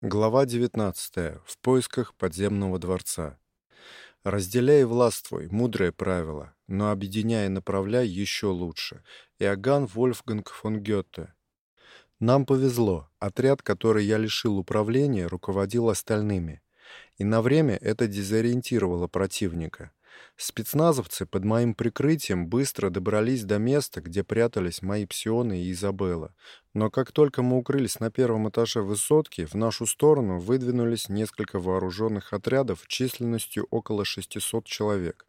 Глава 19. В поисках подземного дворца. Разделяй властвуй, мудрое правило, но объединяй и направляй еще лучше. Иоганн Вольфганг фон Гёте. Нам повезло. Отряд, который я лишил управления, руководил остальными. И на время это дезориентировало противника. Спецназовцы под моим прикрытием быстро добрались до места, где прятались мои псионы и Изабелла. Но как только мы укрылись на первом этаже высотки, в нашу сторону выдвинулись несколько вооруженных отрядов численностью около 600 человек.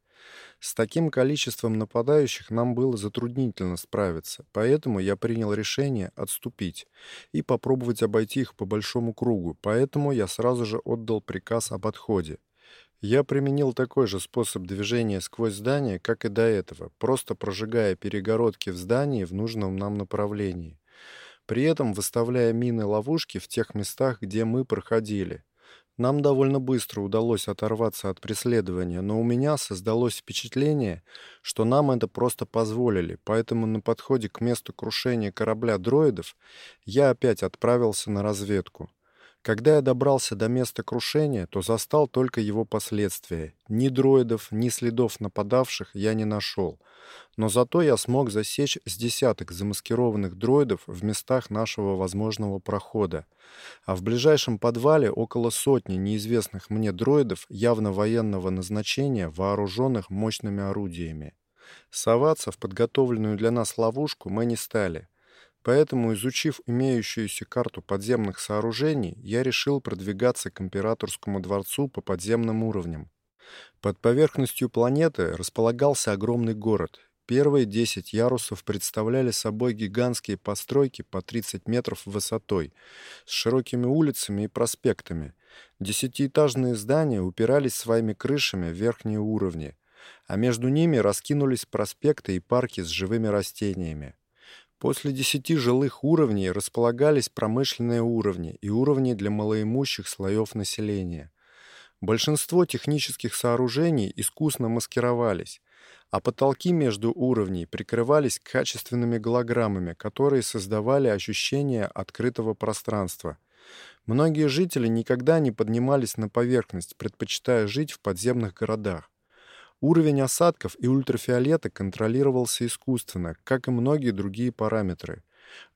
С таким количеством нападающих нам было затруднительно справиться, поэтому я принял решение отступить и попробовать обойти их по большому кругу, поэтому я сразу же отдал приказ об отходе. Я применил такой же способ движения сквозь здание, как и до этого, просто прожигая перегородки в здании в нужном нам направлении. При этом выставляя мины-ловушки в тех местах, где мы проходили. Нам довольно быстро удалось оторваться от преследования, но у меня создалось впечатление, что нам это просто позволили, поэтому на подходе к месту крушения корабля дроидов я опять отправился на разведку. Когда я добрался до места крушения, то застал только его последствия. Ни дроидов, ни следов нападавших я не нашел. Но зато я смог засечь с десяток замаскированных дроидов в местах нашего возможного прохода. А в ближайшем подвале около сотни неизвестных мне дроидов явно военного назначения, вооруженных мощными орудиями. Соваться в подготовленную для нас ловушку мы не стали — Поэтому, изучив имеющуюся карту подземных сооружений, я решил продвигаться к императорскому дворцу по подземным уровням. Под поверхностью планеты располагался огромный город. Первые 10 ярусов представляли собой гигантские постройки по 30 метров высотой, с широкими улицами и проспектами. Десятиэтажные здания упирались своими крышами в верхние уровни, а между ними раскинулись проспекты и парки с живыми растениями. После десяти жилых уровней располагались промышленные уровни и уровни для малоимущих слоев населения. Большинство технических сооружений искусно маскировались, а потолки между уровней прикрывались качественными голограммами, которые создавали ощущение открытого пространства. Многие жители никогда не поднимались на поверхность, предпочитая жить в подземных городах. Уровень осадков и ультрафиолета контролировался искусственно, как и многие другие параметры.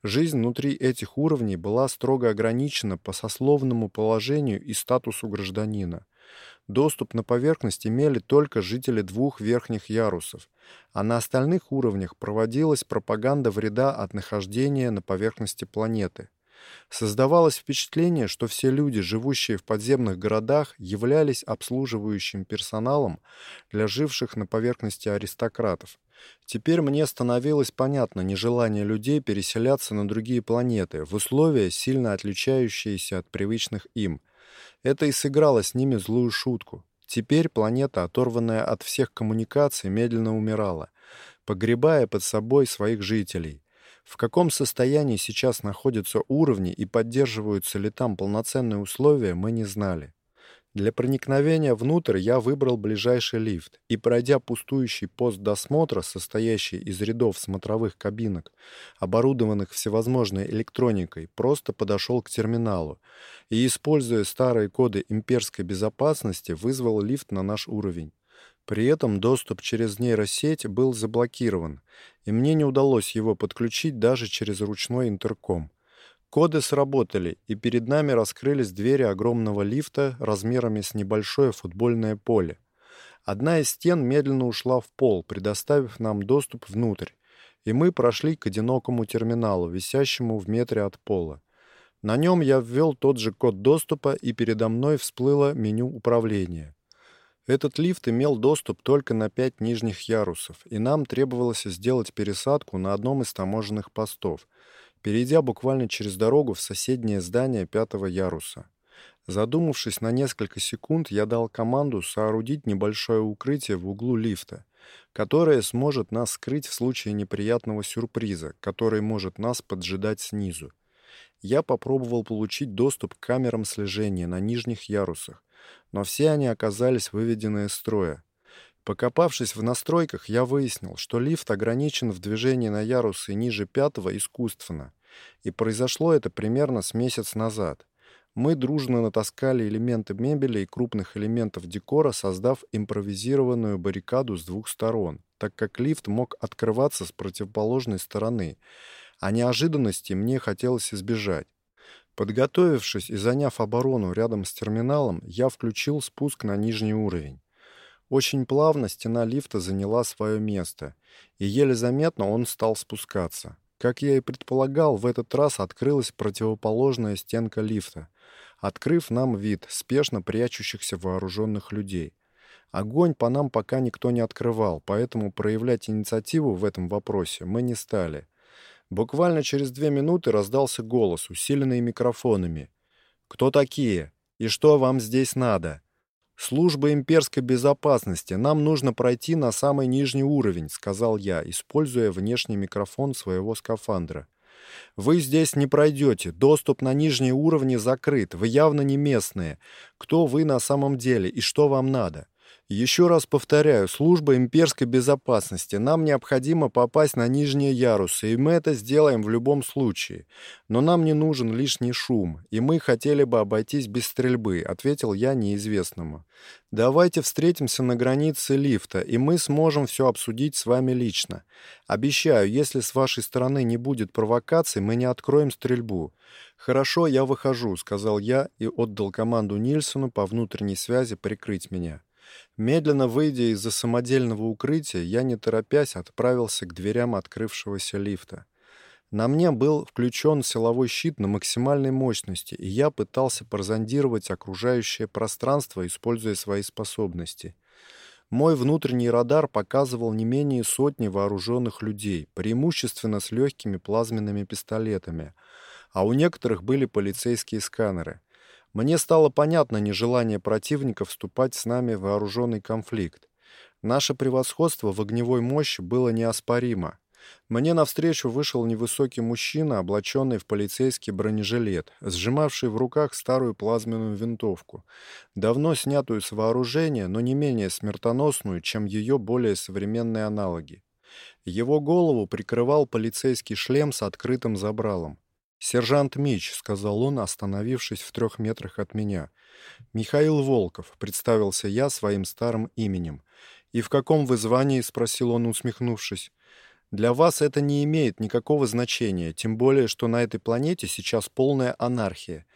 Жизнь внутри этих уровней была строго ограничена по сословному положению и статусу гражданина. Доступ на поверхность имели только жители двух верхних ярусов, а на остальных уровнях проводилась пропаганда вреда от нахождения на поверхности планеты. Создавалось впечатление, что все люди, живущие в подземных городах, являлись обслуживающим персоналом для живших на поверхности аристократов. Теперь мне становилось понятно нежелание людей переселяться на другие планеты в условия, сильно отличающиеся от привычных им. Это и сыграло с ними злую шутку. Теперь планета, оторванная от всех коммуникаций, медленно умирала, погребая под собой своих жителей. В каком состоянии сейчас находятся уровни и поддерживаются ли там полноценные условия, мы не знали. Для проникновения внутрь я выбрал ближайший лифт и, пройдя пустующий пост досмотра, состоящий из рядов смотровых кабинок, оборудованных всевозможной электроникой, просто подошел к терминалу и, используя старые коды имперской безопасности, вызвал лифт на наш уровень. При этом доступ через нейросеть был заблокирован, и мне не удалось его подключить даже через ручной интерком. Коды сработали, и перед нами раскрылись двери огромного лифта размерами с небольшое футбольное поле. Одна из стен медленно ушла в пол, предоставив нам доступ внутрь, и мы прошли к одинокому терминалу, висящему в метре от пола. На нем я ввел тот же код доступа, и передо мной всплыло меню управления. Этот лифт имел доступ только на пять нижних ярусов, и нам требовалось сделать пересадку на одном из таможенных постов, перейдя буквально через дорогу в соседнее здание пятого яруса. Задумавшись на несколько секунд, я дал команду соорудить небольшое укрытие в углу лифта, которое сможет нас скрыть в случае неприятного сюрприза, который может нас поджидать снизу. Я попробовал получить доступ к камерам слежения на нижних ярусах, но все они оказались выведены из строя. Покопавшись в настройках, я выяснил, что лифт ограничен в движении на ярусы ниже пятого искусственно, и произошло это примерно с месяц назад. Мы дружно натаскали элементы мебели и крупных элементов декора, создав импровизированную баррикаду с двух сторон, так как лифт мог открываться с противоположной стороны, а неожиданности мне хотелось избежать. Подготовившись и заняв оборону рядом с терминалом, я включил спуск на нижний уровень. Очень плавно стена лифта заняла свое место, и еле заметно он стал спускаться. Как я и предполагал, в этот раз открылась противоположная стенка лифта, открыв нам вид спешно прячущихся вооруженных людей. Огонь по нам пока никто не открывал, поэтому проявлять инициативу в этом вопросе мы не стали. Буквально через две минуты раздался голос, усиленный микрофонами. «Кто такие? И что вам здесь надо?» «Служба имперской безопасности. Нам нужно пройти на самый нижний уровень», — сказал я, используя внешний микрофон своего скафандра. «Вы здесь не пройдете. Доступ на нижние уровни закрыт. Вы явно не местные. Кто вы на самом деле и что вам надо?» Еще раз повторяю, служба имперской безопасности. Нам необходимо попасть на нижние ярусы, и мы это сделаем в любом случае. Но нам не нужен лишний шум, и мы хотели бы обойтись без стрельбы, ответил я неизвестному. Давайте встретимся на границе лифта, и мы сможем все обсудить с вами лично. Обещаю, если с вашей стороны не будет провокаций, мы не откроем стрельбу. Хорошо, я выхожу, сказал я и отдал команду Нильсону по внутренней связи прикрыть меня. Медленно выйдя из-за самодельного укрытия, я не торопясь отправился к дверям открывшегося лифта. На мне был включен силовой щит на максимальной мощности, и я пытался прозондировать окружающее пространство, используя свои способности. Мой внутренний радар показывал не менее сотни вооруженных людей, преимущественно с легкими плазменными пистолетами, а у некоторых были полицейские сканеры. Мне стало понятно нежелание противника вступать с нами в вооруженный конфликт. Наше превосходство в огневой мощи было неоспоримо. Мне навстречу вышел невысокий мужчина, облаченный в полицейский бронежилет, сжимавший в руках старую плазменную винтовку, давно снятую с вооружения, но не менее смертоносную, чем ее более современные аналоги. Его голову прикрывал полицейский шлем с открытым забралом. «Сержант Мич», — сказал он, остановившись в трех метрах от меня. «Михаил Волков», — представился я своим старым именем. «И в каком вы звании?» — спросил он, усмехнувшись. «Для вас это не имеет никакого значения, тем более, что на этой планете сейчас полная анархия.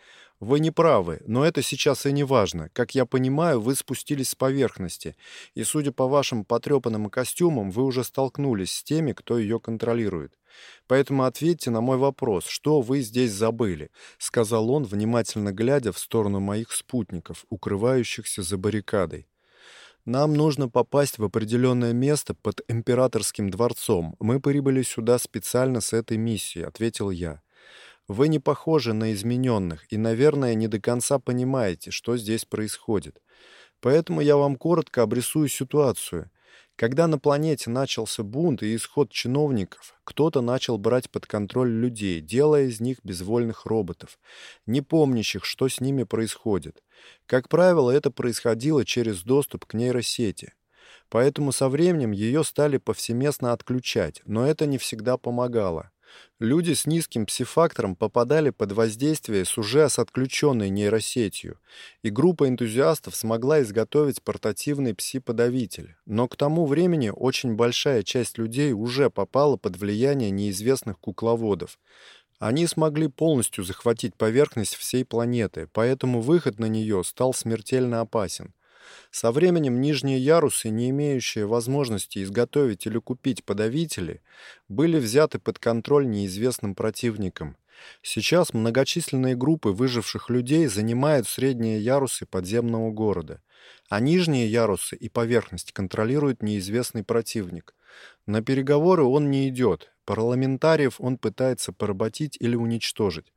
Вы не правы, но это сейчас и не важно. Как я понимаю, вы спустились с поверхности, и, судя по вашим потрепанным костюмам, вы уже столкнулись с теми, кто ее контролирует. Поэтому ответьте на мой вопрос, что вы здесь забыли, сказал он, внимательно глядя в сторону моих спутников, укрывающихся за баррикадой. Нам нужно попасть в определенное место под императорским дворцом. Мы прибыли сюда специально с этой миссией, ответил я. Вы не похожи на измененных и, наверное, не до конца понимаете, что здесь происходит. Поэтому я вам коротко обрисую ситуацию. Когда на планете начался бунт и исход чиновников, кто-то начал брать под контроль людей, делая из них безвольных роботов, не помнящих, что с ними происходит. Как правило, это происходило через доступ к нейросети. Поэтому со временем ее стали повсеместно отключать, но это не всегда помогало. Люди с низким псифактором попадали под воздействие с уже с отключенной нейросетью, и группа энтузиастов смогла изготовить портативный пси-подавитель. Но к тому времени очень большая часть людей уже попала под влияние неизвестных кукловодов. Они смогли полностью захватить поверхность всей планеты, поэтому выход на нее стал смертельно опасен. Со временем нижние ярусы, не имеющие возможности изготовить или купить подавители, были взяты под контроль неизвестным противником. Сейчас многочисленные группы выживших людей занимают средние ярусы подземного города, а нижние ярусы и поверхность контролирует неизвестный противник. На переговоры он не идет, парламентариев он пытается поработить или уничтожить.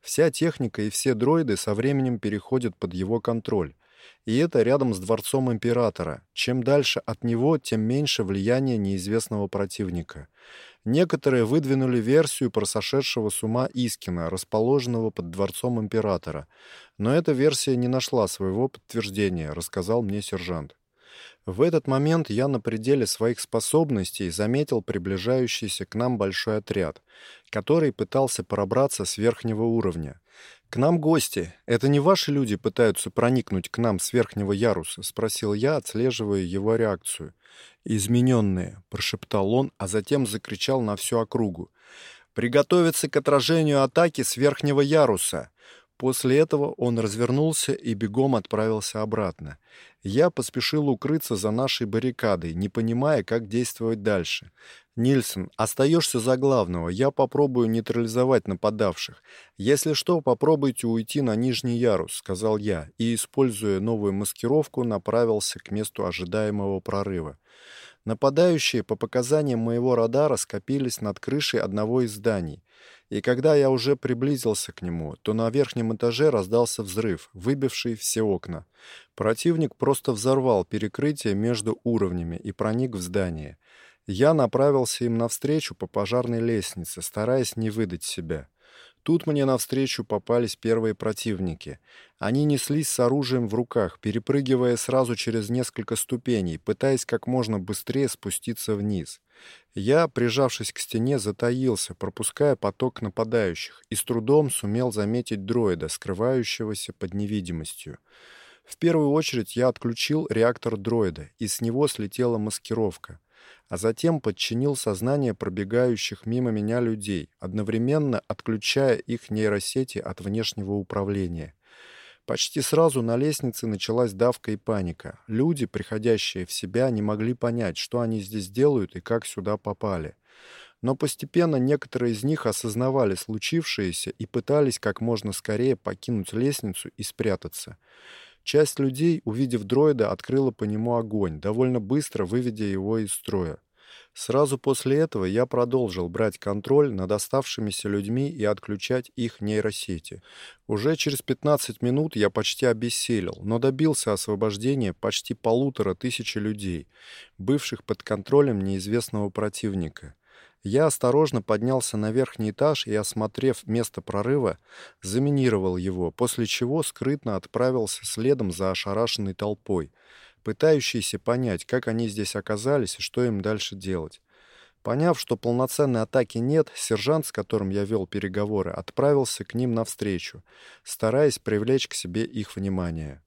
Вся техника и все дроиды со временем переходят под его контроль. И это рядом с дворцом императора. Чем дальше от него, тем меньше влияние неизвестного противника. Некоторые выдвинули версию про сошедшего с ума Искина, расположенного под дворцом императора. Но эта версия не нашла своего подтверждения, рассказал мне сержант. В этот момент я на пределе своих способностей заметил приближающийся к нам большой отряд, который пытался пробраться с верхнего уровня. К нам гости. Это не ваши люди пытаются проникнуть к нам с верхнего яруса, спросил я, отслеживая его реакцию. Измененные, прошептал он, а затем закричал на всю округу. Приготовиться к отражению атаки с верхнего яруса. После этого он развернулся и бегом отправился обратно. Я поспешил укрыться за нашей баррикадой, не понимая, как действовать дальше. Нильсон, остаешься за главного. Я попробую нейтрализовать нападавших. Если что, попробуйте уйти на нижний ярус, сказал я, и используя новую маскировку, направился к месту ожидаемого прорыва. Нападающие, по показаниям моего радара, скопились над крышей одного из зданий. И когда я уже приблизился к нему, то на верхнем этаже раздался взрыв, выбивший все окна. Противник просто взорвал перекрытие между уровнями и проник в здание. Я направился им навстречу по пожарной лестнице, стараясь не выдать себя. Тут мне навстречу попались первые противники. Они неслись с оружием в руках, перепрыгивая сразу через несколько ступеней, пытаясь как можно быстрее спуститься вниз. Я, прижавшись к стене, затаился, пропуская поток нападающих, и с трудом сумел заметить дроида, скрывающегося под невидимостью. В первую очередь я отключил реактор дроида, и с него слетела маскировка а затем подчинил сознание пробегающих мимо меня людей, одновременно отключая их нейросети от внешнего управления. Почти сразу на лестнице началась давка и паника. Люди, приходящие в себя, не могли понять, что они здесь делают и как сюда попали. Но постепенно некоторые из них осознавали случившееся и пытались как можно скорее покинуть лестницу и спрятаться. Часть людей, увидев дроида, открыла по нему огонь, довольно быстро выведя его из строя. Сразу после этого я продолжил брать контроль над оставшимися людьми и отключать их нейросети. Уже через 15 минут я почти обессилел, но добился освобождения почти полутора тысячи людей, бывших под контролем неизвестного противника. Я осторожно поднялся на верхний этаж и, осмотрев место прорыва, заминировал его, после чего скрытно отправился следом за ошарашенной толпой, пытающейся понять, как они здесь оказались и что им дальше делать. Поняв, что полноценной атаки нет, сержант, с которым я вел переговоры, отправился к ним навстречу, стараясь привлечь к себе их внимание.